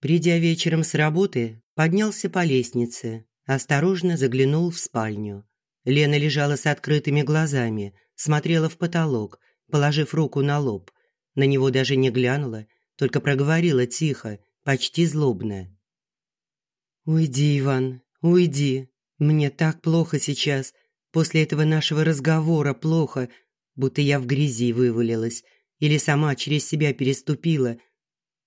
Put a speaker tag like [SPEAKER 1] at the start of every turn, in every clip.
[SPEAKER 1] Придя вечером с работы, поднялся по лестнице, осторожно заглянул в спальню. Лена лежала с открытыми глазами, смотрела в потолок, положив руку на лоб. На него даже не глянула, только проговорила тихо, почти злобно. «Уйди, Иван, уйди. Мне так плохо сейчас. После этого нашего разговора плохо, будто я в грязи вывалилась или сама через себя переступила.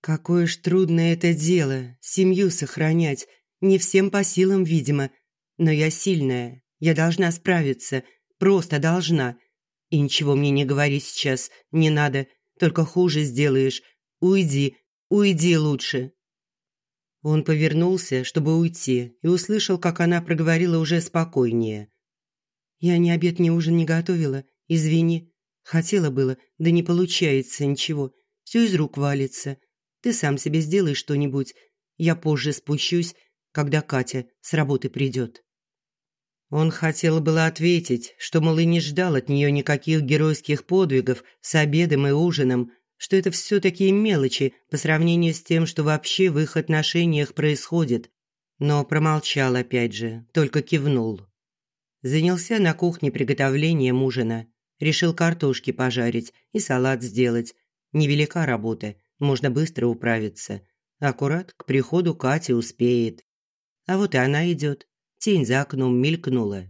[SPEAKER 1] Какое ж трудное это дело – семью сохранять. Не всем по силам, видимо. Но я сильная, я должна справиться, просто должна. И ничего мне не говори сейчас, не надо, только хуже сделаешь. Уйди, уйди лучше». Он повернулся, чтобы уйти, и услышал, как она проговорила уже спокойнее. «Я ни обед, ни ужин не готовила, извини. Хотела было, да не получается ничего. Все из рук валится. Ты сам себе сделай что-нибудь. Я позже спущусь, когда Катя с работы придет». Он хотел было ответить, что, мол, и не ждал от нее никаких геройских подвигов с обедом и ужином, что это все такие мелочи по сравнению с тем, что вообще в их отношениях происходит. Но промолчал опять же, только кивнул. Занялся на кухне приготовлением ужина. Решил картошки пожарить и салат сделать. Невелика работа, можно быстро управиться. Аккурат к приходу Кати успеет. А вот и она идет. Тень за окном мелькнула.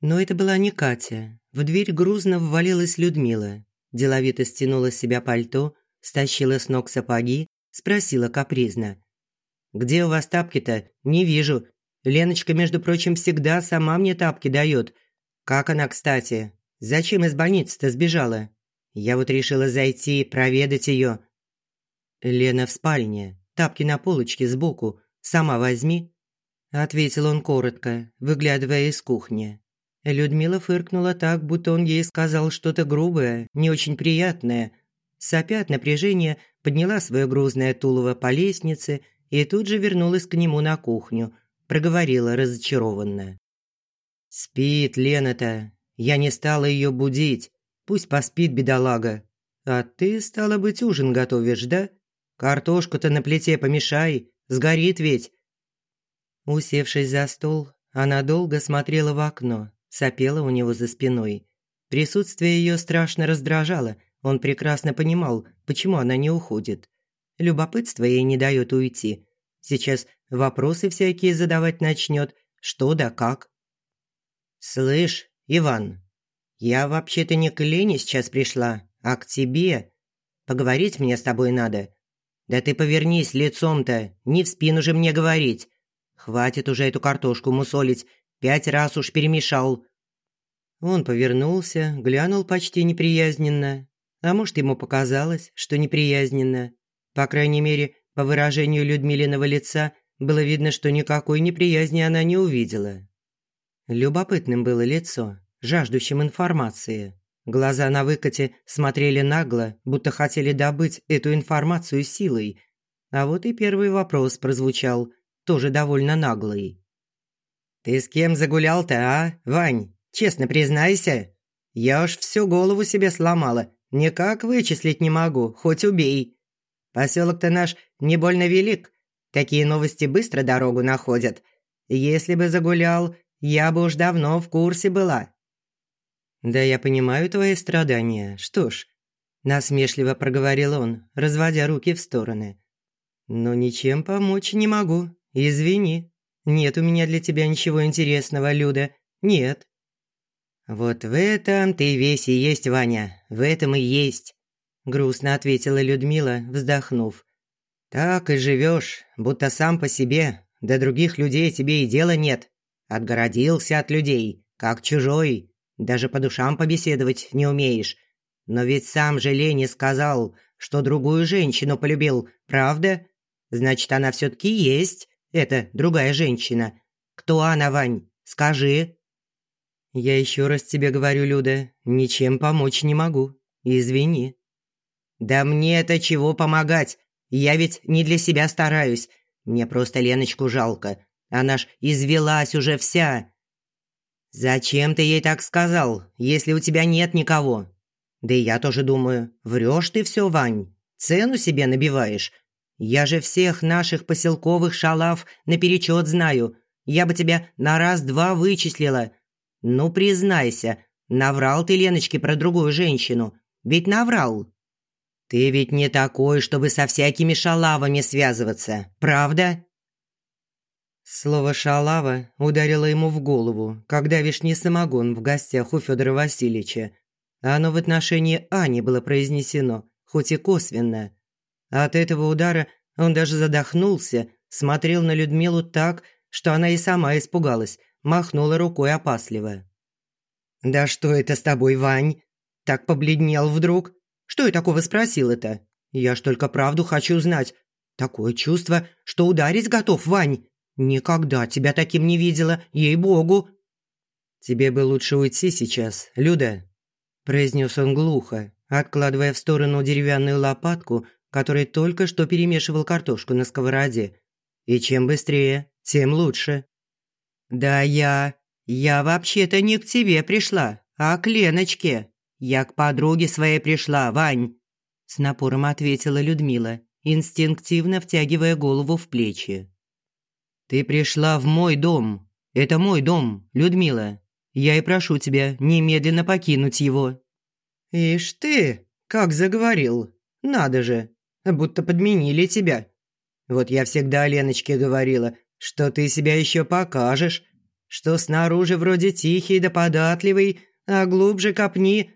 [SPEAKER 1] Но это была не Катя. В дверь грузно ввалилась Людмила. Деловито стянула с себя пальто, стащила с ног сапоги, спросила капризно. «Где у вас тапки-то? Не вижу. Леночка, между прочим, всегда сама мне тапки дает. Как она, кстати? Зачем из больницы-то сбежала? Я вот решила зайти, проведать ее. Лена в спальне, тапки на полочке сбоку. Сама возьми. Ответил он коротко, выглядывая из кухни. Людмила фыркнула так, будто он ей сказал что-то грубое, не очень приятное. Сопя от напряжения, подняла свое грузное тулово по лестнице и тут же вернулась к нему на кухню, проговорила разочарованно. «Спит Лена-то. Я не стала ее будить. Пусть поспит бедолага. А ты, стала быть, ужин готовишь, да? Картошку-то на плите помешай, сгорит ведь». Усевшись за стол, она долго смотрела в окно, сопела у него за спиной. Присутствие ее страшно раздражало, он прекрасно понимал, почему она не уходит. Любопытство ей не дает уйти. Сейчас вопросы всякие задавать начнет, что да как. «Слышь, Иван, я вообще-то не к Лене сейчас пришла, а к тебе. Поговорить мне с тобой надо. Да ты повернись лицом-то, не в спину же мне говорить. Хватит уже эту картошку мусолить, пять раз уж перемешал». Он повернулся, глянул почти неприязненно. А может, ему показалось, что неприязненно. По крайней мере, по выражению Людмилиного лица было видно, что никакой неприязни она не увидела. Любопытным было лицо, жаждущим информации. Глаза на выкате смотрели нагло, будто хотели добыть эту информацию силой. А вот и первый вопрос прозвучал, тоже довольно наглый. «Ты с кем загулял-то, а, Вань? Честно признайся. Я уж всю голову себе сломала, никак вычислить не могу, хоть убей. Поселок-то наш не больно велик, такие новости быстро дорогу находят. Если бы загулял, я бы уж давно в курсе была». «Да я понимаю твои страдания. Что ж», – насмешливо проговорил он, разводя руки в стороны. «Но ничем помочь не могу. Извини. Нет у меня для тебя ничего интересного, Люда. Нет». «Вот в этом ты весь и есть, Ваня. В этом и есть», – грустно ответила Людмила, вздохнув. «Так и живешь, будто сам по себе, до других людей тебе и дела нет. Отгородился от людей, как чужой. Даже по душам побеседовать не умеешь. Но ведь сам же Лене сказал, что другую женщину полюбил, правда? Значит, она все-таки есть, эта другая женщина. Кто она, Вань? Скажи». «Я еще раз тебе говорю, Люда, ничем помочь не могу. Извини». «Да мне это чего помогать? Я ведь не для себя стараюсь. Мне просто Леночку жалко. Она ж извелась уже вся. Зачем ты ей так сказал, если у тебя нет никого? Да и я тоже думаю, врешь ты все, Вань. Цену себе набиваешь. Я же всех наших поселковых шалав наперечет знаю. Я бы тебя на раз-два вычислила. Ну, признайся, наврал ты Леночке про другую женщину. Ведь наврал. Ты ведь не такой, чтобы со всякими шалавами связываться, правда? Слово «шалава» ударило ему в голову, когда вишний самогон в гостях у Федора Васильевича. Оно в отношении Ани было произнесено, хоть и косвенно. От этого удара он даже задохнулся, смотрел на Людмилу так, что она и сама испугалась, махнула рукой опасливо. «Да что это с тобой, Вань? Так побледнел вдруг? Что я такого спросил-то? Я ж только правду хочу знать. Такое чувство, что ударить готов, Вань. Никогда тебя таким не видела, ей-богу». «Тебе бы лучше уйти сейчас, Люда», – произнес он глухо, откладывая в сторону деревянную лопатку, которой только что перемешивал картошку на сковороде. «И чем быстрее, тем лучше». «Да я... я вообще-то не к тебе пришла, а к Леночке. Я к подруге своей пришла, Вань», – с напором ответила Людмила, инстинктивно втягивая голову в плечи. «Ты пришла в мой дом. Это мой дом, Людмила. Я и прошу тебя немедленно покинуть его». «Ишь ты, как заговорил. Надо же, будто подменили тебя. Вот я всегда Леночке говорила, что ты себя еще покажешь, что снаружи вроде тихий да податливый, а глубже копни.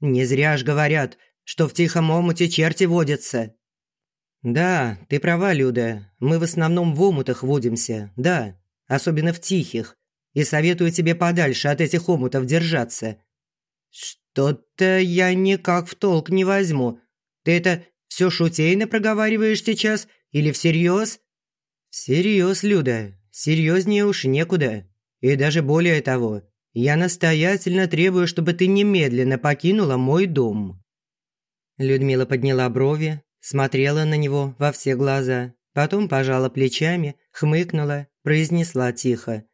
[SPEAKER 1] Не зря ж говорят, что в тихом омуте черти водятся. Да, ты права, Люда, мы в основном в омутах водимся, да, особенно в тихих, и советую тебе подальше от этих омутов держаться. Что-то я никак в толк не возьму. Ты это все шутейно проговариваешь сейчас или всерьез?» «Всерьез, Люда. Серьезнее уж некуда. И даже более того, я настоятельно требую, чтобы ты немедленно покинула мой дом». Людмила подняла брови, смотрела на него во все глаза, потом пожала плечами, хмыкнула, произнесла тихо.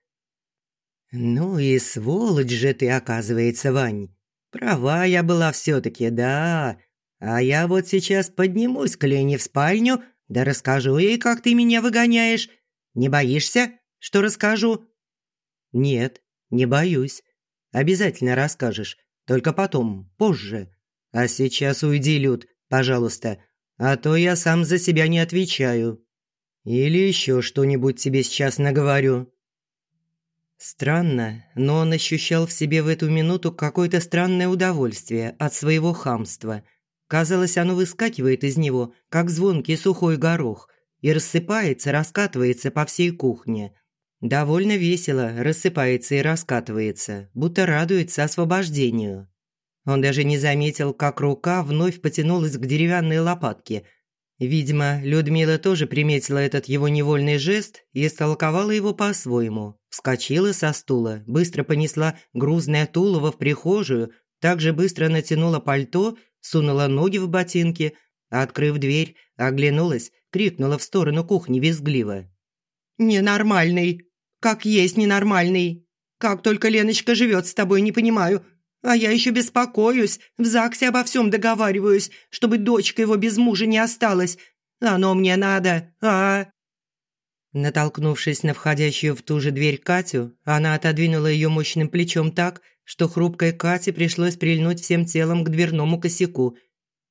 [SPEAKER 1] «Ну и сволочь же ты, оказывается, Вань. Права я была все-таки, да. А я вот сейчас поднимусь к Лене в спальню, да расскажу ей, как ты меня выгоняешь. Не боишься, что расскажу?» «Нет, не боюсь. Обязательно расскажешь. Только потом, позже. А сейчас уйди, Люд, пожалуйста. А то я сам за себя не отвечаю. Или еще что-нибудь тебе сейчас наговорю». Странно, но он ощущал в себе в эту минуту какое-то странное удовольствие от своего хамства – Казалось, оно выскакивает из него, как звонкий сухой горох, и рассыпается, раскатывается по всей кухне. Довольно весело рассыпается и раскатывается, будто радуется освобождению. Он даже не заметил, как рука вновь потянулась к деревянной лопатке. Видимо, Людмила тоже приметила этот его невольный жест и истолковала его по-своему. Вскочила со стула, быстро понесла грузное тулово в прихожую, также быстро натянула пальто сунула ноги в ботинки, открыв дверь, оглянулась, крикнула в сторону кухни визгливо. «Ненормальный! Как есть ненормальный! Как только Леночка живет с тобой, не понимаю. А я еще беспокоюсь, в ЗАГСе обо всем договариваюсь, чтобы дочка его без мужа не осталась. Оно мне надо, а...» Натолкнувшись на входящую в ту же дверь Катю, она отодвинула ее мощным плечом так, что хрупкой Кате пришлось прильнуть всем телом к дверному косяку.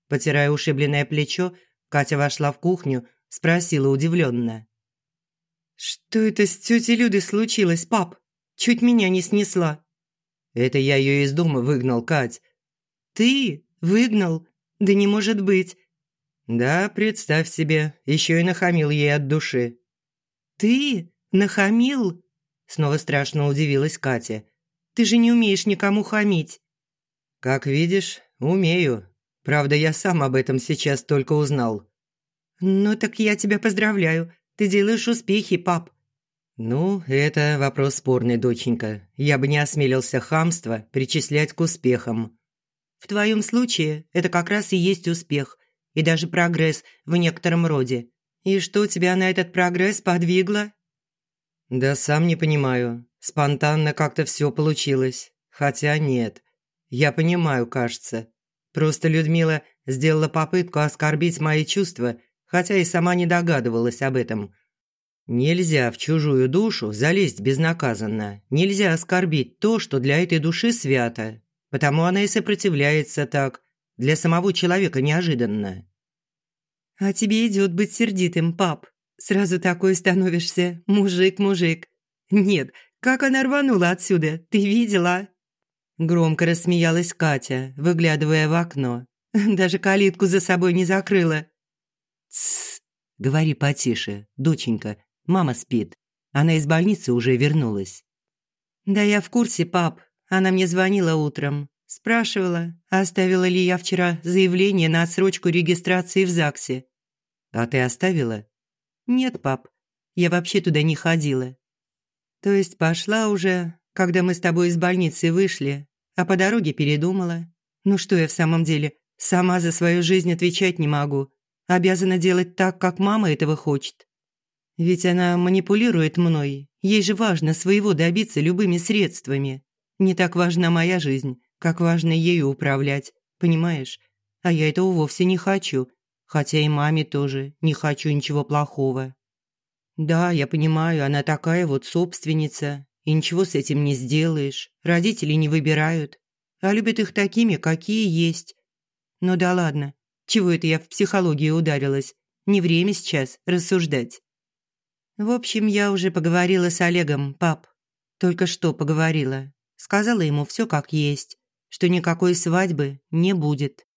[SPEAKER 1] Потирая ушибленное плечо, Катя вошла в кухню, спросила удивленно. «Что это с тетей Людой случилось, пап? Чуть меня не снесла». «Это я ее из дома выгнал, Кать». «Ты? Выгнал? Да не может быть». «Да, представь себе, еще и нахамил ей от души». «Ты? Нахамил?» Снова страшно удивилась Катя. Ты же не умеешь никому хамить». «Как видишь, умею. Правда, я сам об этом сейчас только узнал». «Ну так я тебя поздравляю. Ты делаешь успехи, пап». «Ну, это вопрос спорный, доченька. Я бы не осмелился хамство причислять к успехам». «В твоем случае это как раз и есть успех, и даже прогресс в некотором роде. И что тебя на этот прогресс подвигло?» «Да сам не понимаю. Спонтанно как-то все получилось. Хотя нет. Я понимаю, кажется. Просто Людмила сделала попытку оскорбить мои чувства, хотя и сама не догадывалась об этом. Нельзя в чужую душу залезть безнаказанно. Нельзя оскорбить то, что для этой души свято. Потому она и сопротивляется так. Для самого человека неожиданно.
[SPEAKER 2] «А тебе идет быть сердитым, пап. Сразу такой становишься. Мужик-мужик. Нет, как она рванула отсюда, ты видела?» Громко рассмеялась Катя, выглядывая в окно. Даже калитку за собой не закрыла.
[SPEAKER 1] «Тссс, говори потише, доченька, мама спит. Она из больницы уже вернулась».
[SPEAKER 2] «Да я в курсе, пап. Она мне звонила утром. Спрашивала, оставила ли я вчера заявление на отсрочку регистрации в ЗАГСе.
[SPEAKER 1] «А ты оставила?»
[SPEAKER 2] «Нет, пап. Я вообще туда не ходила». «То есть пошла уже, когда мы с тобой из больницы вышли, а по дороге передумала. Ну что я в самом деле, сама за свою жизнь отвечать не могу. Обязана делать так, как мама этого хочет. Ведь она манипулирует мной. Ей же важно своего добиться любыми средствами. Не так важна моя жизнь, как важно ею управлять, понимаешь? А я этого вовсе не хочу, хотя и маме тоже не хочу ничего плохого. Да, я понимаю, она такая вот собственница, и ничего с этим не сделаешь. Родители не выбирают, а любят их такими, какие есть. Ну да ладно, чего это я в психологию ударилась? Не время сейчас рассуждать. В общем, я уже поговорила с Олегом, пап. Только что поговорила. Сказала ему все как есть, что никакой свадьбы не будет.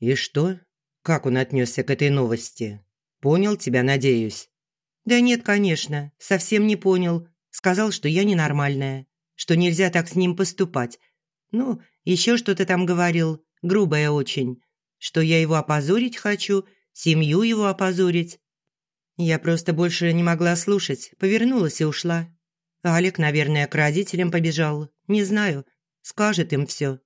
[SPEAKER 1] И что? Как он отнесся к этой новости? Понял тебя, надеюсь?
[SPEAKER 2] Да нет, конечно, совсем не понял. Сказал, что я ненормальная, что нельзя так с ним поступать. Ну, еще что-то там говорил, грубое очень, что я его опозорить хочу, семью его опозорить. Я просто больше не могла слушать, повернулась и ушла. Алик, наверное, к родителям побежал. Не знаю. Скажет им все.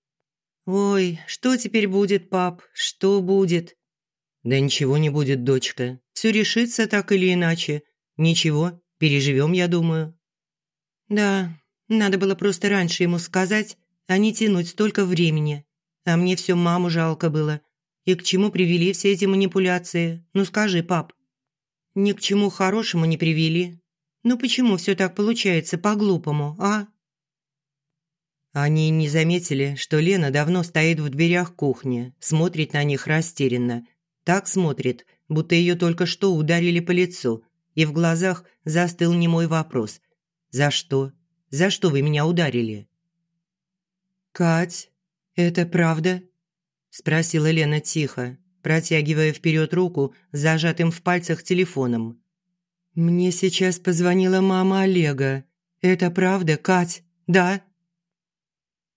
[SPEAKER 2] Ой, что теперь будет, пап? Что будет?
[SPEAKER 1] Да ничего не будет, дочка. Все решится так или иначе. Ничего, переживем, я думаю.
[SPEAKER 2] Да, надо было просто раньше ему сказать, а не тянуть столько времени. А мне все маму жалко было. И к чему привели все эти манипуляции? Ну скажи, пап. Ни к чему хорошему не привели. Ну почему все так получается по-глупому, а?
[SPEAKER 1] Они не заметили, что Лена давно стоит в дверях кухни, смотрит на них растерянно. Так смотрит, будто ее только что ударили по лицу, и в глазах застыл немой вопрос. «За что? За что вы меня ударили?»
[SPEAKER 2] «Кать, это правда?» – спросила Лена тихо, протягивая вперед руку зажатым в пальцах телефоном. «Мне сейчас позвонила мама Олега. Это правда, Кать? Да?»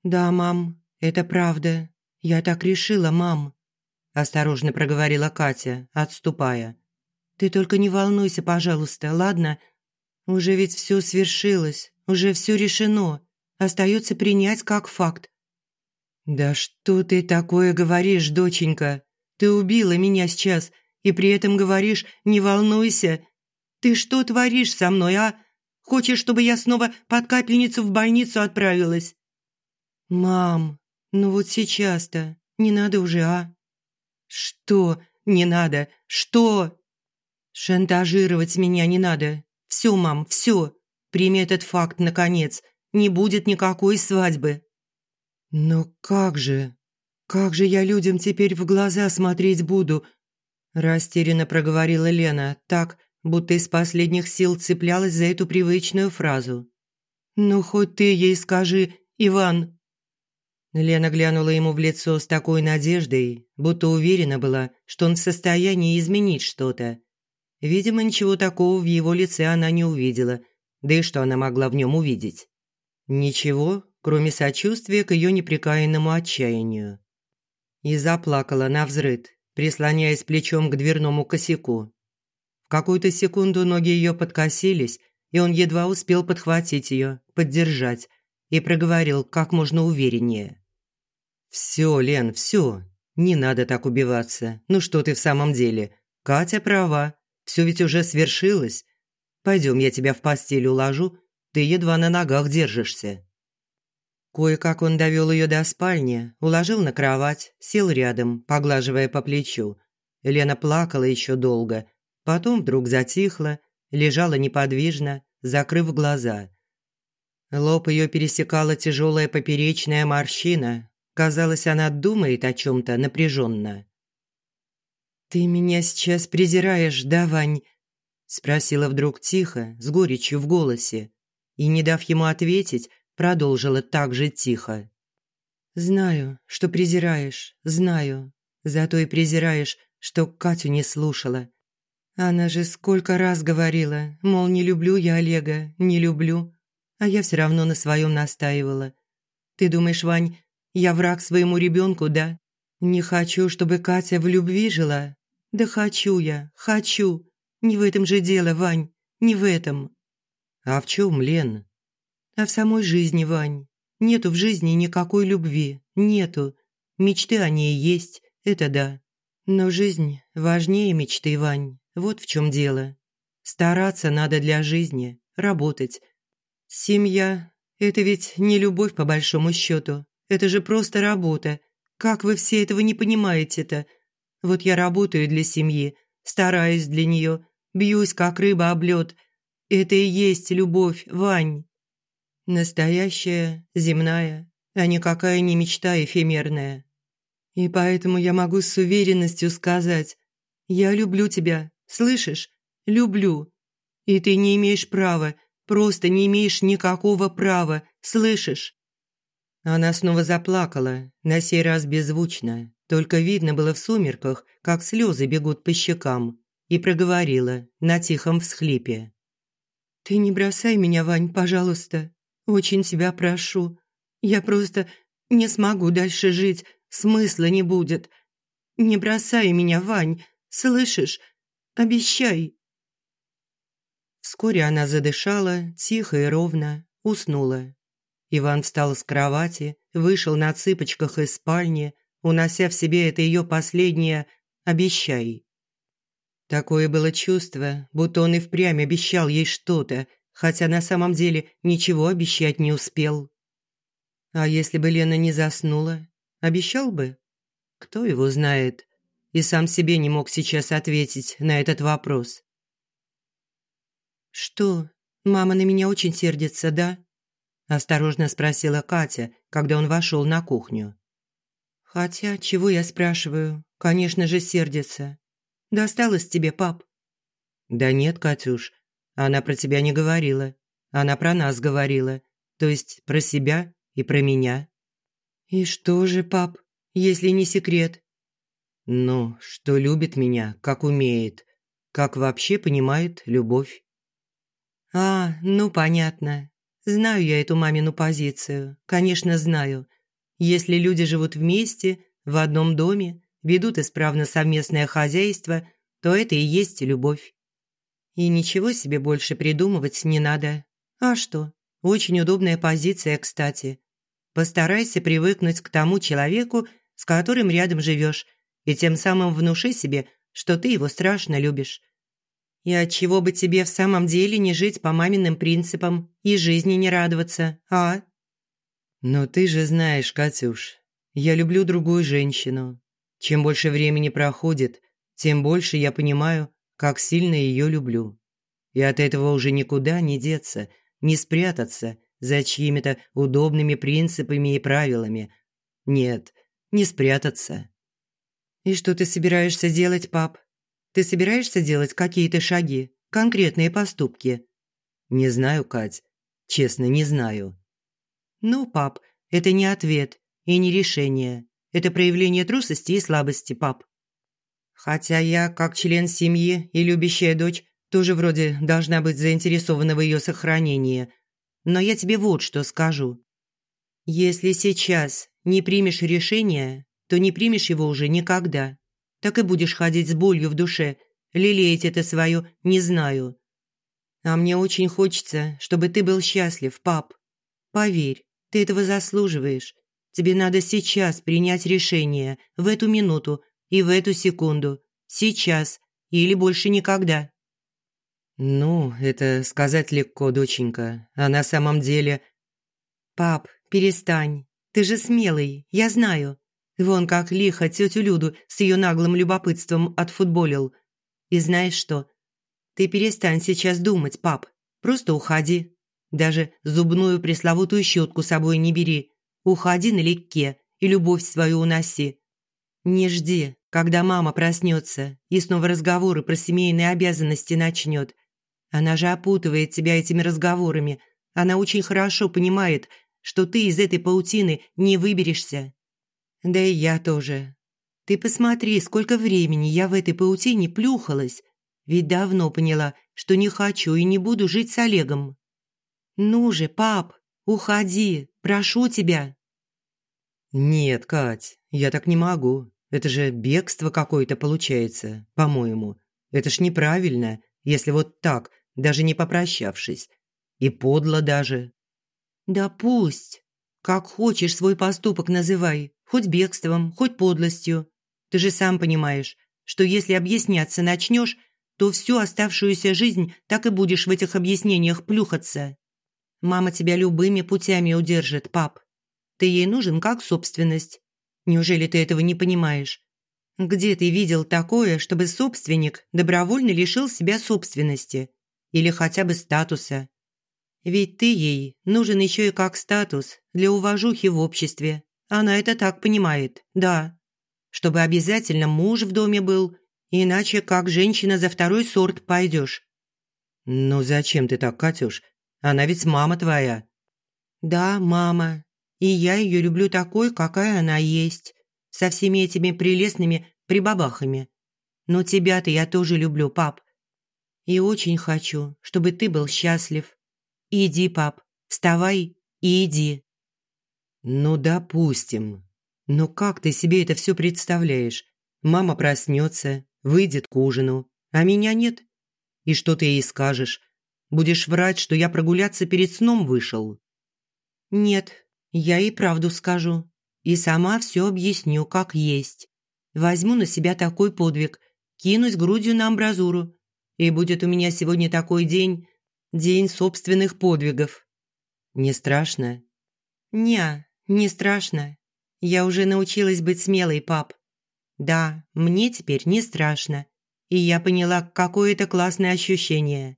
[SPEAKER 2] «Да, мам, это правда. Я так решила, мам», – осторожно проговорила Катя, отступая. «Ты только не волнуйся, пожалуйста, ладно? Уже ведь все свершилось, уже все решено. Остается принять как факт». «Да что ты такое говоришь, доченька? Ты убила меня сейчас, и при этом говоришь «не волнуйся», ты что творишь со мной, а? Хочешь, чтобы я снова под капельницу в больницу отправилась?» «Мам, ну вот сейчас-то не надо уже, а?» «Что не надо? Что?» «Шантажировать меня не надо. Все, мам, все. Прими этот факт, наконец. Не будет никакой свадьбы». «Но как же? Как же я людям теперь в глаза смотреть буду?» Растерянно проговорила Лена так, будто из последних сил цеплялась за эту привычную фразу. «Ну, хоть ты ей скажи, Иван!» Лена глянула ему в лицо с такой надеждой, будто уверена была, что он в состоянии изменить что-то. Видимо, ничего такого в его лице она не увидела, да и что она могла в нем увидеть? Ничего, кроме сочувствия к ее непрекаянному отчаянию. И заплакала на взрыд, прислоняясь плечом к дверному косяку. В какую-то секунду ноги ее подкосились, и он едва успел подхватить ее, поддержать, и проговорил как можно увереннее. «Все, Лен, все. Не надо так убиваться. Ну что ты в самом деле? Катя права. Все ведь уже свершилось. Пойдем, я тебя в постель уложу. Ты едва на ногах держишься». Кое-как он довел ее до спальни, уложил на кровать, сел рядом, поглаживая по плечу,
[SPEAKER 1] Лена плакала еще долго, потом вдруг затихла, лежала неподвижно, закрыв глаза. Лоб ее пересекала тяжелая поперечная морщина. Казалось, она думает о чем-то напряженно.
[SPEAKER 2] «Ты меня сейчас презираешь, да, Вань?» Спросила вдруг тихо, с горечью в голосе. И, не дав ему ответить, продолжила так же тихо. «Знаю, что презираешь, знаю. Зато и презираешь, что Катю не слушала. Она же сколько раз говорила, мол, не люблю я Олега, не люблю. А я все равно на своем настаивала. Ты думаешь, Вань, я враг своему ребенку, да? Не хочу, чтобы Катя в любви жила. Да хочу я, хочу. Не в этом же дело, Вань, не в этом.
[SPEAKER 1] А в чем, Лен?
[SPEAKER 2] А в самой жизни, Вань. Нету в жизни никакой любви, нету. Мечты о ней есть, это да. Но жизнь важнее мечты, Вань. Вот в чем дело. Стараться надо для жизни, работать. Семья – это ведь не любовь по большому счету. Это же просто работа. Как вы все этого не понимаете-то? Вот я работаю для семьи, стараюсь для нее, бьюсь, как рыба об лед. Это и есть любовь, Вань. Настоящая, земная, а никакая не мечта эфемерная. И поэтому я могу с уверенностью сказать, я люблю тебя, слышишь? Люблю. И ты не имеешь права, просто не имеешь никакого права, слышишь? Она снова заплакала, на сей раз беззвучно, только видно было в сумерках, как слезы бегут по щекам, и проговорила на тихом всхлипе. «Ты не бросай меня, Вань, пожалуйста. Очень тебя прошу. Я просто не смогу дальше жить, смысла не будет. Не бросай меня, Вань, слышишь? Обещай». Вскоре она задышала, тихо и ровно, уснула. Иван встал с кровати, вышел на цыпочках из спальни, унося в себе это ее последнее «обещай». Такое было чувство, будто он и впрямь обещал ей что-то, хотя на самом деле ничего обещать не успел. А если бы Лена не заснула, обещал бы? Кто его знает? И сам себе не мог сейчас ответить на этот вопрос. «Что, мама на меня очень сердится, да?» – осторожно спросила Катя, когда он вошел на кухню. «Хотя, чего я спрашиваю? Конечно же, сердится. Досталось тебе, пап?»
[SPEAKER 1] «Да нет, Катюш, она про тебя не говорила. Она про нас говорила. То есть про себя и про меня».
[SPEAKER 2] «И что же, пап, если не секрет?»
[SPEAKER 1] «Ну, что любит меня, как умеет, как вообще понимает любовь».
[SPEAKER 2] «А, ну понятно. Знаю я эту мамину позицию. Конечно, знаю. Если люди живут вместе, в одном доме, ведут исправно совместное хозяйство, то это и есть любовь. И ничего себе больше придумывать не надо. А что? Очень удобная позиция, кстати. Постарайся привыкнуть к тому человеку, с которым рядом живешь, и тем самым внуши себе, что ты его страшно любишь. И отчего бы тебе в самом деле не жить по маминым принципам и жизни не радоваться, а?
[SPEAKER 1] Но ты же знаешь, Катюш, я люблю другую женщину, чем больше времени проходит, тем больше я понимаю, как сильно ее люблю. И от этого уже никуда не деться, не спрятаться за чьими-то удобными принципами и правилами. Нет, не спрятаться.
[SPEAKER 2] «И что ты собираешься делать, пап? Ты собираешься делать какие-то шаги, конкретные поступки?»
[SPEAKER 1] «Не знаю, Кать. Честно, не знаю».
[SPEAKER 2] «Ну, пап, это не ответ и не решение. Это проявление трусости и слабости, пап. Хотя я, как член семьи и любящая дочь, тоже вроде должна быть заинтересована в ее сохранении. Но я тебе вот что скажу. Если сейчас не примешь решение, то не примешь его уже никогда. Так и будешь ходить с болью в душе, лелеять это свое «не знаю». А мне очень хочется, чтобы ты был счастлив, пап. Поверь, ты этого заслуживаешь. Тебе надо сейчас принять решение, в эту минуту и в эту секунду. Сейчас или больше никогда.
[SPEAKER 1] Ну, это сказать легко, доченька. А на самом деле...
[SPEAKER 2] Пап, перестань. Ты же смелый, я знаю. Вон как лихо тетю Люду с ее наглым любопытством отфутболил. И знаешь что? Ты перестань сейчас думать, пап. Просто уходи. Даже зубную пресловутую щетку с собой не бери. Уходи налегке и любовь свою уноси. Не жди, когда мама проснется и снова разговоры про семейные обязанности начнет. Она же опутывает тебя этими разговорами. Она очень хорошо понимает, что ты из этой паутины не выберешься. Да и я тоже. Ты посмотри, сколько времени я в этой паутине плюхалась. Ведь давно поняла, что не хочу и не буду жить с Олегом. Ну же, пап, уходи, прошу тебя.
[SPEAKER 1] Нет, Кать, я так не могу. Это же бегство какое-то получается, по-моему. Это ж неправильно, если вот так, даже не попрощавшись. И подло даже.
[SPEAKER 2] Да пусть. Как хочешь свой поступок называй, хоть бегством, хоть подлостью. Ты же сам понимаешь, что если объясняться начнешь, то всю оставшуюся жизнь так и будешь в этих объяснениях плюхаться. Мама тебя любыми путями удержит, пап. Ты ей нужен как собственность. Неужели ты этого не понимаешь? Где ты видел такое, чтобы собственник добровольно лишил себя собственности или хотя бы статуса? Ведь ты ей нужен еще и как статус для уважухи в обществе. Она это так понимает, да. Чтобы обязательно муж в доме был, иначе как женщина за второй сорт пойдешь.
[SPEAKER 1] «Ну зачем ты так, Катюш? Она ведь мама твоя».
[SPEAKER 2] «Да, мама. И я ее люблю такой, какая она есть. Со всеми этими прелестными прибабахами. Но тебя-то я тоже люблю, пап. И очень хочу, чтобы ты был счастлив. Иди, пап, вставай и иди».
[SPEAKER 1] «Ну, допустим. Но как ты себе это все представляешь? Мама проснется, выйдет к ужину, а меня нет. И что ты ей скажешь? Будешь врать, что я прогуляться перед сном вышел?»
[SPEAKER 2] «Нет, я и правду скажу. И сама все объясню, как есть. Возьму на себя такой подвиг, кинусь грудью на амбразуру. И будет у меня сегодня такой день, день собственных подвигов».
[SPEAKER 1] «Не страшно?»
[SPEAKER 2] «Не, не страшно. Я уже научилась быть смелой, пап. Да, мне теперь не страшно. И я поняла, какое это классное ощущение.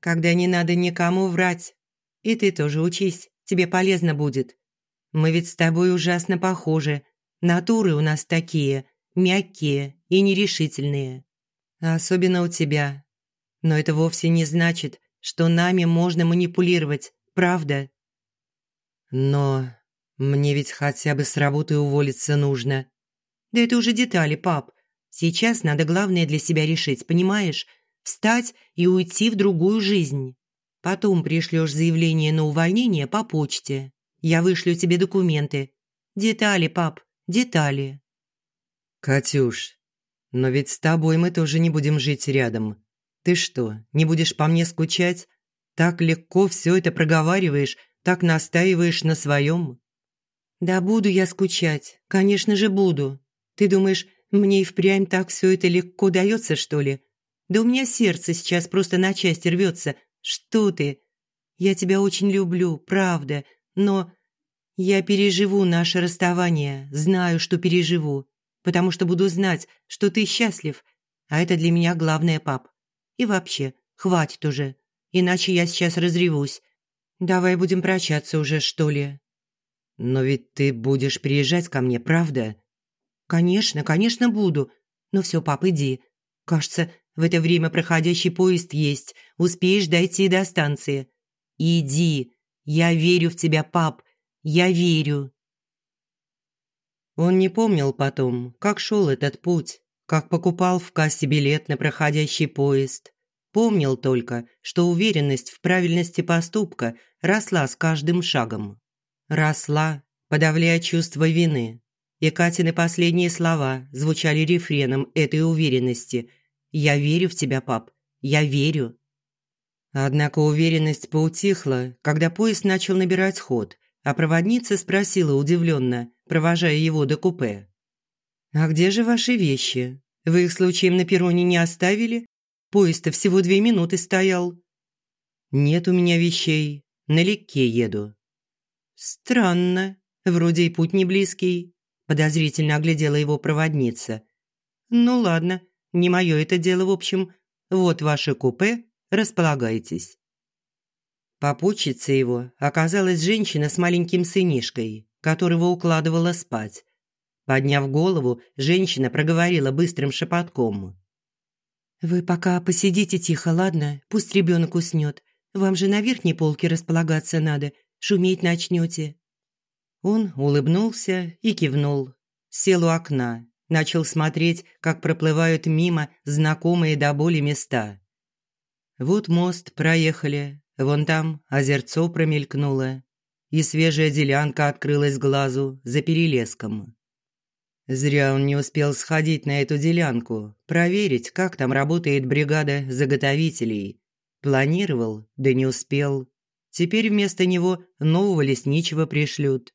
[SPEAKER 2] Когда не надо никому врать. И ты тоже учись, тебе полезно будет. Мы ведь с тобой ужасно похожи. Натуры у нас такие, мягкие и нерешительные. Особенно у тебя. Но это вовсе не значит, что нами можно манипулировать, правда?
[SPEAKER 1] Но мне ведь хотя бы с работы уволиться нужно.
[SPEAKER 2] Да это уже детали, пап. Сейчас надо главное для себя решить, понимаешь? Встать и уйти в другую жизнь. Потом пришлешь заявление на увольнение по почте. Я вышлю тебе документы. Детали, пап, детали.
[SPEAKER 1] Катюш, но ведь с тобой мы тоже не будем жить рядом. Ты что, не будешь по мне скучать? Так легко все это проговариваешь, так настаиваешь на своем.
[SPEAKER 2] «Да буду я скучать, конечно же буду. Ты думаешь, мне и впрямь так все это легко дается, что ли? Да у меня сердце сейчас просто на части рвется. Что ты? Я тебя очень люблю, правда, но я переживу наше расставание, знаю, что переживу, потому что буду знать, что ты счастлив, а это для меня главное, пап. И вообще, хватит уже, иначе я сейчас разревусь. Давай будем прощаться уже, что ли?»
[SPEAKER 1] «Но ведь ты будешь приезжать ко мне, правда?»
[SPEAKER 2] «Конечно, конечно буду. Но все, пап, иди. Кажется, в это время проходящий поезд есть. Успеешь дойти до станции. Иди. Я верю в тебя, пап. Я верю».
[SPEAKER 1] Он не помнил потом, как шел этот путь, как покупал в кассе билет на проходящий поезд. Помнил только, что уверенность в правильности поступка росла с каждым шагом росла, подавляя чувство вины. И Катины последние слова звучали рефреном этой уверенности. «Я верю в тебя, пап, я верю». Однако уверенность поутихла, когда поезд начал набирать ход, а проводница спросила удивленно, провожая его до купе. «А где же ваши вещи? Вы их случаем на перроне не оставили? Поезд-то всего две минуты стоял». «Нет у меня вещей, налегке еду», «Странно. Вроде и путь не близкий. подозрительно оглядела его проводница. «Ну ладно, не мое это дело в общем. Вот ваше купе, располагайтесь». Попутчица его оказалась женщина с маленьким сынишкой, которого укладывала спать. Подняв голову, женщина проговорила быстрым шепотком.
[SPEAKER 2] «Вы пока посидите тихо, ладно? Пусть ребенок уснет. Вам же на верхней полке располагаться надо. Шуметь начнете».
[SPEAKER 1] Он улыбнулся и кивнул. Сел у окна, начал смотреть, как проплывают мимо знакомые до боли места. Вот мост проехали, вон там озерцо промелькнуло, и свежая делянка открылась глазу за перелеском. Зря он не успел сходить на эту делянку, проверить, как там работает бригада заготовителей. Планировал, да не успел. Теперь вместо него нового лесничего пришлют.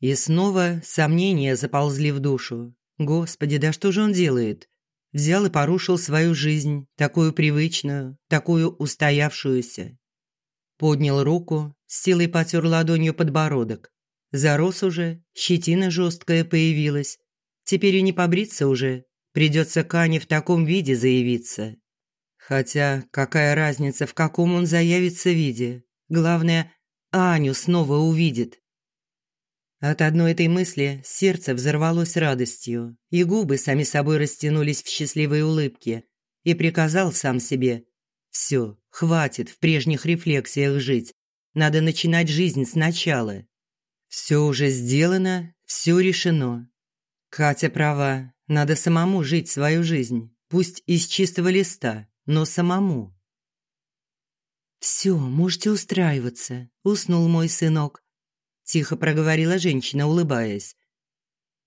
[SPEAKER 1] И снова сомнения заползли в душу. Господи, да что же он делает? Взял и порушил свою жизнь, такую привычную, такую устоявшуюся. Поднял руку, с силой потер ладонью подбородок. Зарос уже, щетина жесткая появилась. Теперь и не побриться уже, придется Кане в таком виде заявиться. Хотя какая разница, в каком он заявится виде. Главное, Аню снова увидит. От одной этой мысли сердце взорвалось радостью, и губы сами собой растянулись в счастливой улыбке, и приказал сам себе «Все, хватит в прежних рефлексиях жить, надо начинать жизнь сначала». Все уже сделано, все решено. Катя права, надо самому жить свою жизнь, пусть из чистого листа, но самому.
[SPEAKER 2] «Все, можете устраиваться», – уснул мой сынок тихо проговорила женщина, улыбаясь.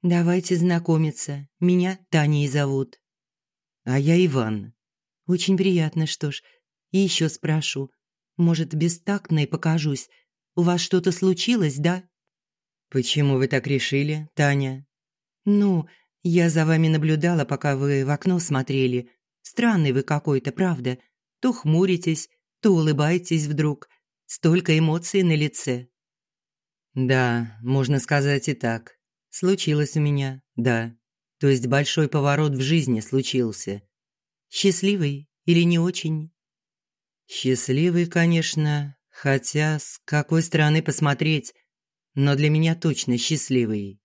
[SPEAKER 2] Давайте знакомиться. Меня Таней зовут.
[SPEAKER 1] А я Иван.
[SPEAKER 2] Очень приятно, что ж. И еще спрошу. Может, бестактной покажусь. У вас что-то случилось, да?
[SPEAKER 1] Почему вы так решили, Таня?
[SPEAKER 2] Ну, я за вами наблюдала, пока вы в окно смотрели. Странный вы какой-то, правда? То хмуритесь, то улыбаетесь вдруг. Столько эмоций на лице.
[SPEAKER 1] Да, можно сказать и так. Случилось у меня, да. То есть большой поворот в жизни случился.
[SPEAKER 2] Счастливый или не очень?
[SPEAKER 1] Счастливый, конечно, хотя с какой стороны посмотреть, но для меня точно счастливый.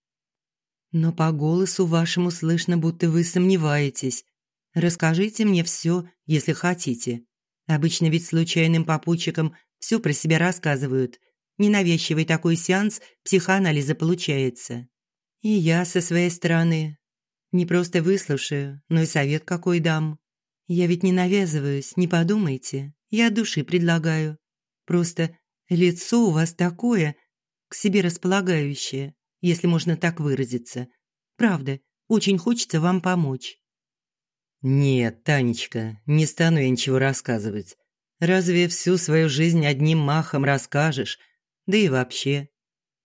[SPEAKER 2] Но по голосу вашему слышно, будто вы сомневаетесь. Расскажите мне все, если хотите. Обычно ведь случайным попутчикам все про себя рассказывают, Ненавязчивый такой сеанс психоанализа получается. И я со своей стороны не просто выслушаю, но и совет какой дам. Я ведь не навязываюсь, не подумайте. Я от души предлагаю. Просто лицо у вас такое, к себе располагающее, если можно так выразиться. Правда, очень хочется вам помочь.
[SPEAKER 1] Нет, Танечка, не стану я ничего рассказывать. Разве всю свою жизнь одним махом расскажешь? Да и вообще,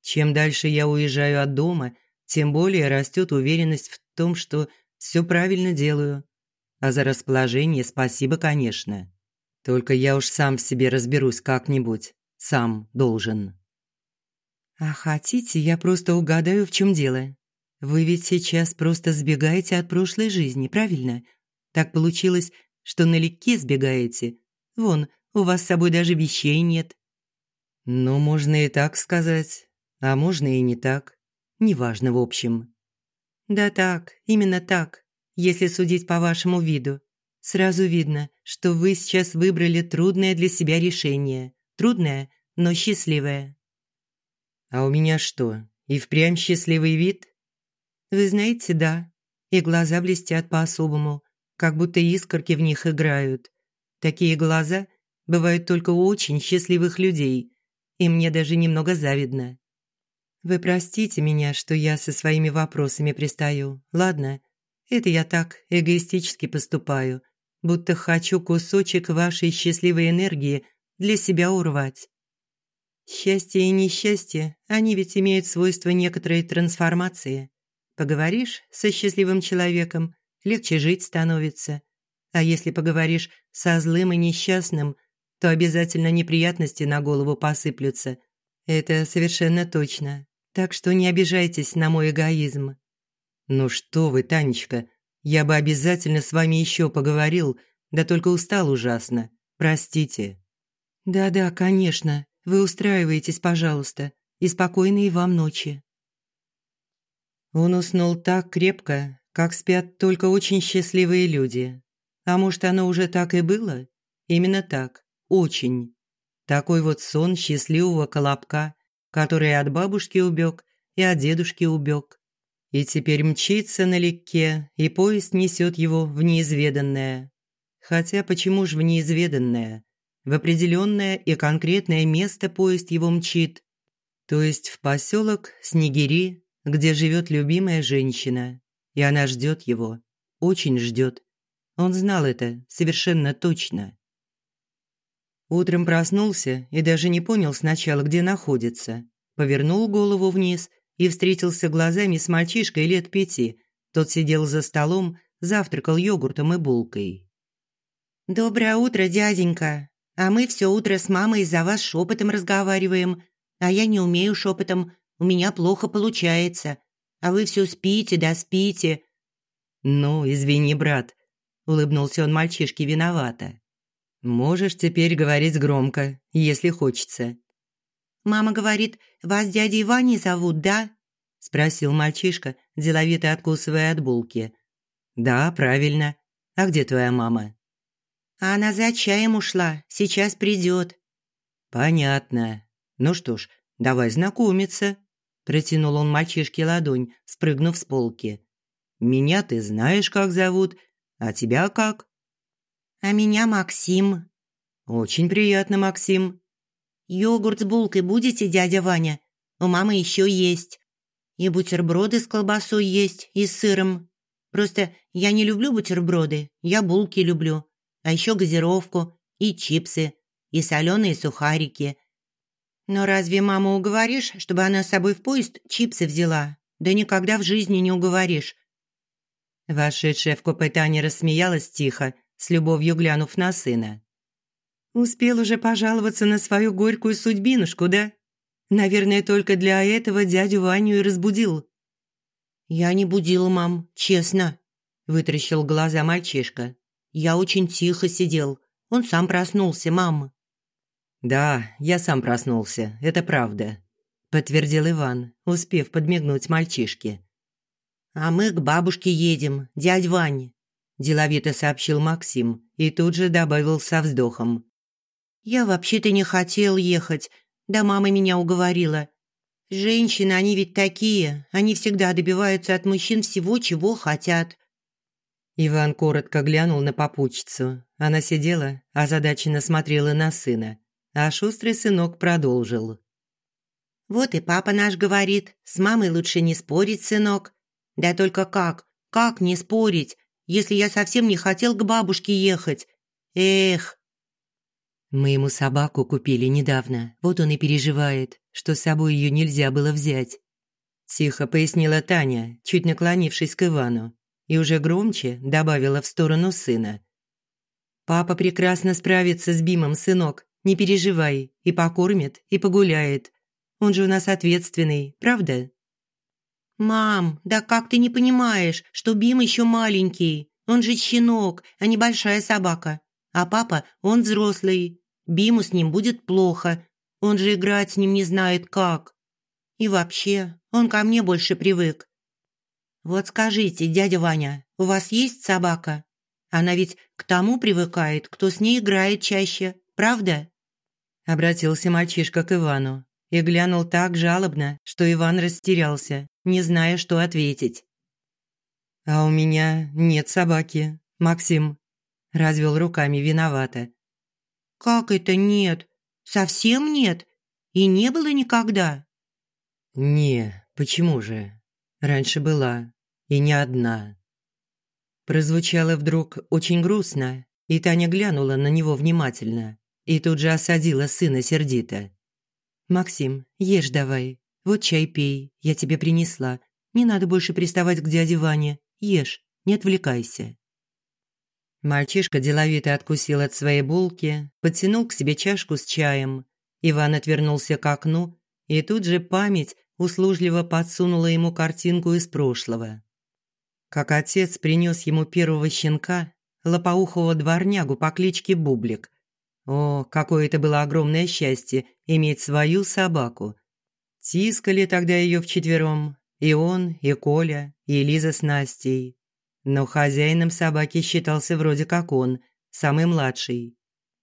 [SPEAKER 1] чем дальше я уезжаю от дома, тем более растет уверенность в том, что все правильно делаю. А за расположение спасибо, конечно. Только я уж сам в себе разберусь как-нибудь. Сам должен.
[SPEAKER 2] А хотите, я просто угадаю, в чем дело? Вы ведь сейчас просто сбегаете от прошлой жизни, правильно? Так получилось, что налегке сбегаете. Вон, у вас с собой даже вещей нет.
[SPEAKER 1] Ну, можно и так сказать, а можно и не так. Неважно, в общем.
[SPEAKER 2] Да так, именно так, если судить по вашему виду. Сразу видно, что вы сейчас выбрали трудное для себя решение. Трудное, но счастливое.
[SPEAKER 1] А у меня что, и впрямь счастливый вид?
[SPEAKER 2] Вы знаете, да. И глаза блестят по-особому, как будто искорки в них играют. Такие глаза бывают только у очень счастливых людей – и мне даже немного завидно. Вы простите меня, что я со своими вопросами пристаю, ладно? Это я так эгоистически поступаю, будто хочу кусочек вашей счастливой энергии для себя урвать. Счастье и несчастье, они ведь имеют свойство некоторой трансформации. Поговоришь со счастливым человеком, легче жить становится. А если поговоришь со злым и несчастным, то обязательно неприятности на голову посыплются. Это совершенно точно. так что не обижайтесь на мой эгоизм».
[SPEAKER 1] «Ну что вы, Танечка, я бы обязательно с вами еще поговорил, да только устал ужасно. Простите».
[SPEAKER 2] «Да-да, конечно. Вы устраиваетесь, пожалуйста. И спокойной вам ночи». Он уснул так крепко, как спят только очень счастливые люди. А может, оно уже так и было? Именно так. Очень. Такой вот сон счастливого колобка, который от бабушки убег и от дедушки убег. И теперь мчится налегке, и поезд несет его в неизведанное. Хотя почему ж в неизведанное? В определенное и конкретное место поезд его мчит. То есть в поселок Снегири, где живет любимая женщина. И она ждет его. Очень ждет. Он знал это совершенно точно. Утром проснулся и даже не понял сначала, где находится. Повернул голову вниз и встретился глазами с мальчишкой лет пяти. Тот сидел за столом, завтракал йогуртом и булкой.
[SPEAKER 3] «Доброе утро, дяденька. А мы все утро с мамой за вас шепотом разговариваем. А я не умею шепотом, у меня плохо получается. А вы все спите да спите».
[SPEAKER 1] «Ну, извини, брат», – улыбнулся он мальчишке виновато. Можешь теперь говорить громко, если хочется.
[SPEAKER 3] Мама говорит, вас дядей Ваней зовут, да?
[SPEAKER 1] спросил мальчишка, деловито откусывая от булки. Да, правильно. А где твоя мама?
[SPEAKER 3] Она за чаем ушла, сейчас придет.
[SPEAKER 1] Понятно. Ну что ж, давай знакомиться. Протянул он мальчишке ладонь, спрыгнув с полки. Меня ты знаешь, как зовут, а тебя как?
[SPEAKER 3] «А меня Максим».
[SPEAKER 1] «Очень приятно, Максим».
[SPEAKER 3] «Йогурт с булкой будете, дядя Ваня? У мамы еще есть. И бутерброды с колбасой есть, и с сыром. Просто я не люблю бутерброды, я булки люблю. А еще газировку, и чипсы, и соленые сухарики. Но разве маму уговоришь, чтобы она с собой в поезд чипсы взяла? Да никогда в жизни не уговоришь».
[SPEAKER 1] Вошедшая в купе Таня рассмеялась тихо, с любовью глянув на сына.
[SPEAKER 2] «Успел уже пожаловаться на свою горькую судьбинушку, да? Наверное, только для этого дядю Ваню и разбудил».
[SPEAKER 3] «Я не будил, мам, честно», – вытращил глаза мальчишка. «Я очень тихо сидел. Он сам проснулся, мам».
[SPEAKER 1] «Да, я сам проснулся, это правда», – подтвердил Иван, успев подмигнуть мальчишке.
[SPEAKER 3] «А мы к бабушке едем, дядь Вань
[SPEAKER 1] деловито сообщил Максим и тут же добавил со вздохом.
[SPEAKER 3] «Я вообще-то не хотел ехать, да мама меня уговорила. Женщины, они ведь такие, они всегда добиваются от мужчин всего, чего хотят».
[SPEAKER 1] Иван коротко глянул на попутчицу. Она сидела, озадаченно смотрела на сына, а шустрый сынок продолжил.
[SPEAKER 3] «Вот и папа наш говорит, с мамой лучше не спорить, сынок. Да только как, как не спорить? Если я совсем не хотел к бабушке ехать? Эх!»
[SPEAKER 1] «Мы ему собаку купили недавно, вот он и переживает, что с собой ее нельзя было взять», тихо пояснила Таня, чуть наклонившись к Ивану, и уже громче добавила в сторону сына. «Папа прекрасно справится с Бимом, сынок, не переживай, и покормит, и погуляет. Он же у нас ответственный, правда?»
[SPEAKER 3] «Мам, да как ты не понимаешь, что Бим еще маленький? Он же щенок, а не большая собака. А папа, он взрослый. Биму с ним будет плохо. Он же играть с ним не знает как. И вообще, он ко мне больше привык. Вот скажите, дядя Ваня, у вас есть собака? Она ведь к тому привыкает, кто с ней играет чаще, правда?»
[SPEAKER 1] Обратился мальчишка к Ивану и глянул так жалобно, что Иван растерялся не зная, что ответить. «А у меня нет собаки, Максим», – развел руками виновато.
[SPEAKER 3] «Как это нет? Совсем нет? И не было никогда?»
[SPEAKER 1] «Не, почему же? Раньше была, и не одна». Прозвучало вдруг очень грустно, и Таня глянула на него внимательно и тут же осадила сына сердито. «Максим, ешь давай, вот чай пей, я тебе принесла. Не надо больше приставать к дяде Ване. Ешь, не отвлекайся». Мальчишка деловито откусил от своей булки, подтянул к себе чашку с чаем. Иван отвернулся к окну, и тут же память услужливо подсунула ему картинку из прошлого. Как отец принес ему первого щенка, лопоухого дворнягу по кличке Бублик. О, какое это было огромное счастье иметь свою собаку. Тискали тогда ее вчетвером, и он, и Коля, и Лиза с Настей. Но хозяином собаки считался вроде как он, самый младший.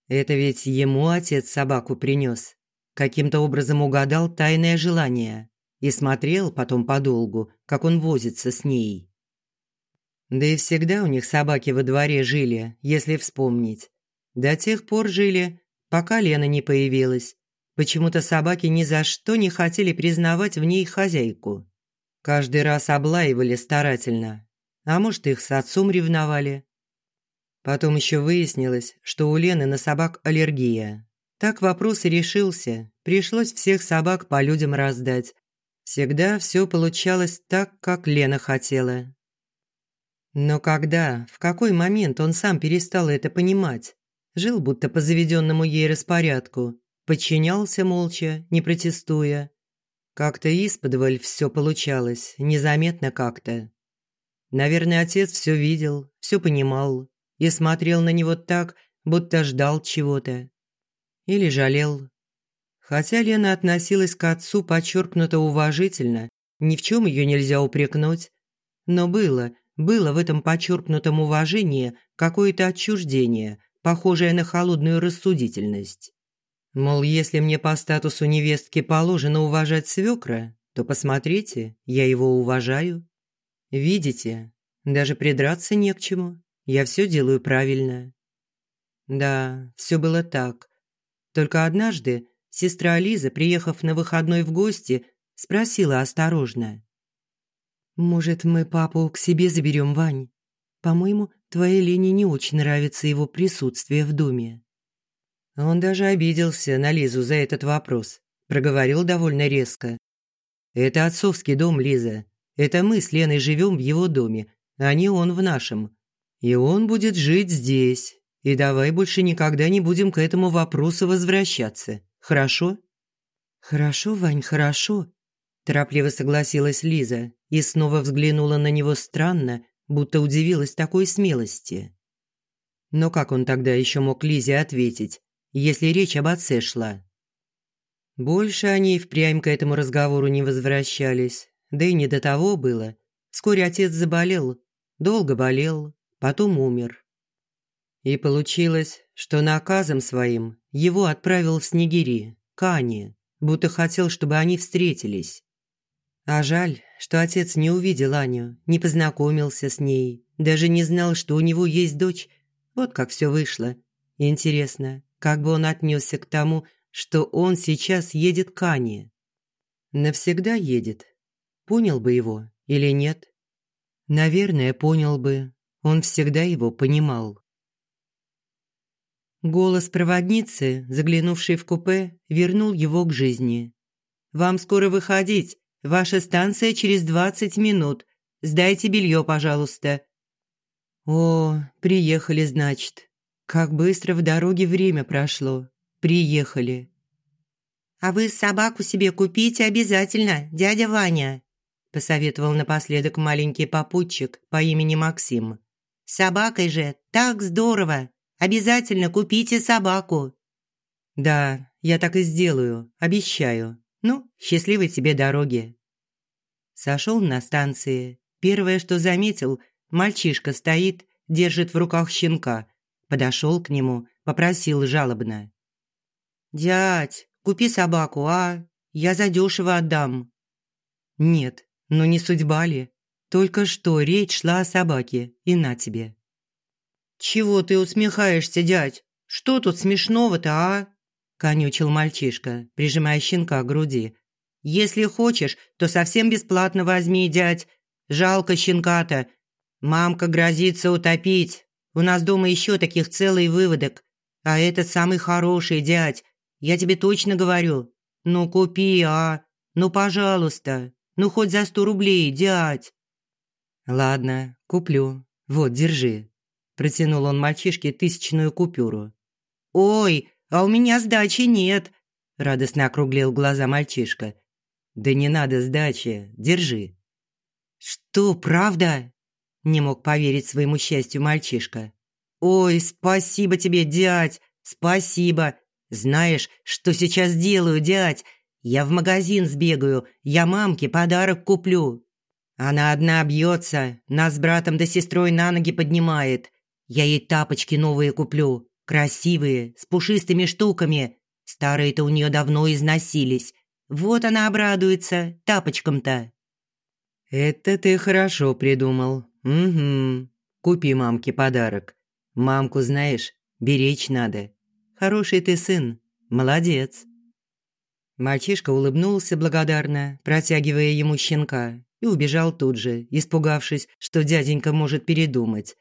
[SPEAKER 1] Это ведь ему отец собаку принес. Каким-то образом угадал тайное желание и смотрел потом подолгу, как он возится с ней. Да и всегда у них собаки во дворе жили, если вспомнить. До тех пор жили, пока Лена не появилась. Почему-то собаки ни за что не хотели признавать в ней хозяйку. Каждый раз облаивали старательно. А может, их с отцом ревновали. Потом еще выяснилось, что у Лены на собак аллергия. Так вопрос и решился. Пришлось всех собак по людям раздать. Всегда все получалось так, как Лена хотела. Но когда, в какой момент он сам перестал это понимать? Жил будто по заведенному ей распорядку. Подчинялся молча, не протестуя. Как-то исподволь все получалось, незаметно как-то. Наверное, отец все видел, все понимал и смотрел на него так, будто ждал чего-то. Или жалел. Хотя Лена относилась к отцу подчеркнуто уважительно, ни в чем ее нельзя упрекнуть. Но было, было в этом подчеркнутом уважении какое-то отчуждение, похожее на холодную рассудительность. Мол, если мне по статусу невестки положено уважать свекра, то посмотрите, я его уважаю. Видите, даже придраться не к чему. Я все делаю правильно. Да, все было так. Только однажды сестра Лиза, приехав на выходной в гости, спросила осторожно. «Может, мы папу к себе заберем, Вань? По-моему, твоей Лене не очень нравится его присутствие в доме». Он даже обиделся на Лизу за этот вопрос. Проговорил довольно резко. «Это отцовский дом, Лиза. Это мы с Леной живем в его доме, а не он в нашем. И он будет жить здесь. И давай больше никогда не будем к этому вопросу возвращаться. Хорошо?» «Хорошо, Вань, хорошо», – торопливо согласилась Лиза и снова взглянула на него странно, будто удивилась такой смелости. Но как он тогда еще мог Лизе ответить, если речь об отце шла? Больше они впрямь к этому разговору не возвращались. Да и не до того было. Вскоре отец заболел, долго болел, потом умер. И получилось, что наказом своим его отправил в Снегири, к Ане, будто хотел, чтобы они встретились. А жаль, что отец не увидел Аню, не познакомился с ней, даже не знал, что у него есть дочь. Вот как все вышло. Интересно, как бы он отнесся к тому, что он сейчас едет к Ане? Навсегда едет понял бы его или нет? Наверное, понял бы. Он всегда его понимал. Голос проводницы, заглянувшей в купе, вернул его к жизни. «Вам скоро выходить. Ваша станция через двадцать минут. Сдайте белье, пожалуйста». «О, приехали, значит. Как быстро в дороге время прошло. Приехали».
[SPEAKER 3] «А вы собаку себе купите обязательно, дядя Ваня», – посоветовал напоследок маленький попутчик по имени Максим. «С собакой же так здорово! Обязательно купите собаку!»
[SPEAKER 1] «Да, я так и сделаю, обещаю. Ну, счастливой тебе дороги!» Сошел на станции. Первое, что заметил, мальчишка стоит, держит в руках щенка. Подошел к нему, попросил жалобно.
[SPEAKER 3] «Дядь, купи собаку, а? Я задешево отдам».
[SPEAKER 1] «Нет, но не судьба ли? Только что речь шла о собаке, и на тебе.
[SPEAKER 3] «Чего ты усмехаешься, дядь? Что тут смешного-то, а?» Конючил мальчишка, прижимая щенка к груди. «Если хочешь, то совсем бесплатно возьми, дядь. Жалко щенка-то. Мамка грозится утопить. У нас дома еще таких целый выводок. А этот самый хороший, дядь. Я тебе точно говорю. Ну, купи, а? Ну, пожалуйста». Ну, хоть за сто рублей, дядь!»
[SPEAKER 1] «Ладно, куплю. Вот, держи». Протянул он мальчишке тысячную купюру.
[SPEAKER 3] «Ой, а у меня сдачи нет!»
[SPEAKER 1] Радостно округлил глаза мальчишка. Да не надо сдачи, держи.
[SPEAKER 3] Что, правда? Не мог поверить своему счастью мальчишка. Ой, спасибо тебе, дядь, спасибо. Знаешь, что сейчас делаю, дядь? Я в магазин сбегаю, я мамке подарок куплю. Она одна бьется, нас с братом да сестрой на ноги поднимает. Я ей тапочки новые куплю, красивые, с пушистыми штуками. Старые-то у нее давно износились. Вот она обрадуется тапочкам-то.
[SPEAKER 1] Это ты хорошо придумал. Угу. Купи мамке подарок. Мамку, знаешь, беречь надо. Хороший ты сын. Молодец. Мальчишка улыбнулся благодарно, протягивая ему щенка, и убежал тут же, испугавшись, что дяденька может передумать.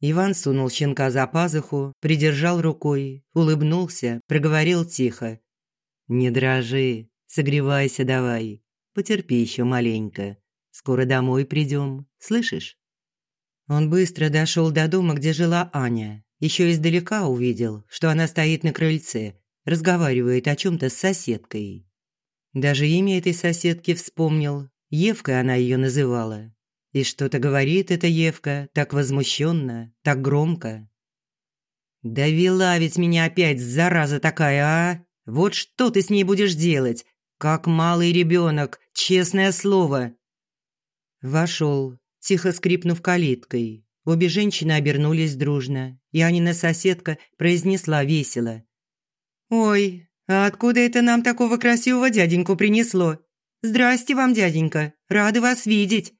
[SPEAKER 1] Иван сунул щенка за пазуху, придержал рукой, улыбнулся, проговорил тихо. «Не дрожи, согревайся давай, потерпи еще маленько. Скоро домой придем, слышишь?» Он быстро дошел до дома, где жила Аня. Еще издалека увидел, что она стоит на крыльце, разговаривает о чем-то с соседкой. Даже имя этой соседки вспомнил. Евкой она ее называла. И что-то говорит эта Евка так возмущенно, так громко. «Довела ведь меня опять, зараза такая, а! Вот что ты с ней будешь делать? Как малый ребенок, честное слово!» Вошел, тихо скрипнув калиткой. Обе женщины обернулись дружно, и Анина соседка произнесла весело. «Ой, а откуда это нам такого красивого дяденьку принесло? Здрасте вам, дяденька, рады вас видеть!»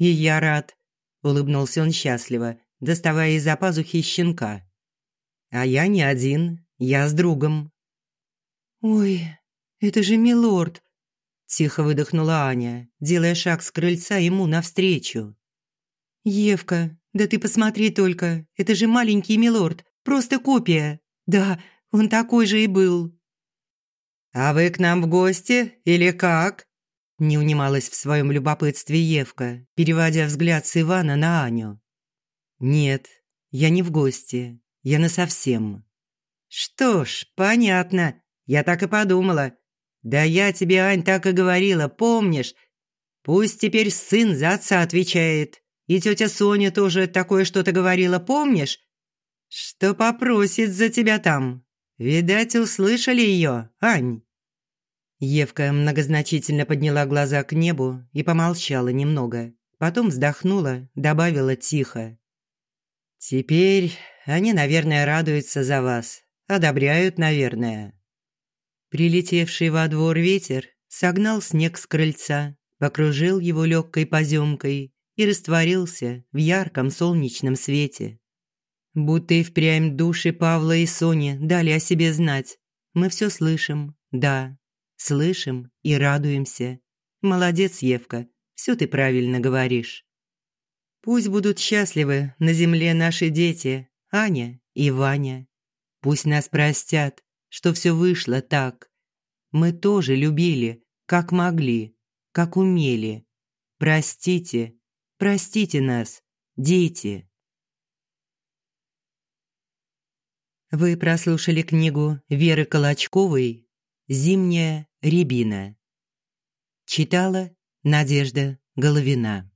[SPEAKER 1] «И я рад», – улыбнулся он счастливо, доставая из-за пазухи щенка. «А я не один, я с другом». «Ой, это же милорд», – тихо выдохнула Аня, делая шаг с крыльца ему навстречу. «Евка, да ты посмотри только, это же маленький милорд, просто копия. Да, он такой же и был». «А вы к нам в гости или как?» Не унималась в своем любопытстве Евка, переводя взгляд с Ивана на Аню. «Нет, я не в гости. Я насовсем». «Что ж, понятно. Я так и подумала. Да я тебе, Ань, так и говорила, помнишь? Пусть теперь сын за отца отвечает. И тетя Соня тоже такое что-то говорила, помнишь? Что попросит за тебя там. Видать, услышали ее, Ань?» Евка многозначительно подняла глаза к небу и помолчала немного. Потом вздохнула, добавила тихо. «Теперь они, наверное, радуются за вас. Одобряют, наверное». Прилетевший во двор ветер согнал снег с крыльца, покружил его легкой поземкой и растворился в ярком солнечном свете. Будто и впрямь души Павла и Сони дали о себе знать. Мы все слышим, да, слышим и радуемся. Молодец, Евка, все ты правильно говоришь. Пусть будут счастливы на земле наши дети, Аня и Ваня. Пусть нас простят, что все вышло так. Мы тоже любили, как могли, как умели. Простите, простите нас, дети. Вы прослушали книгу Веры Колочковой «Зимняя Рябина. Читала Надежда Головина.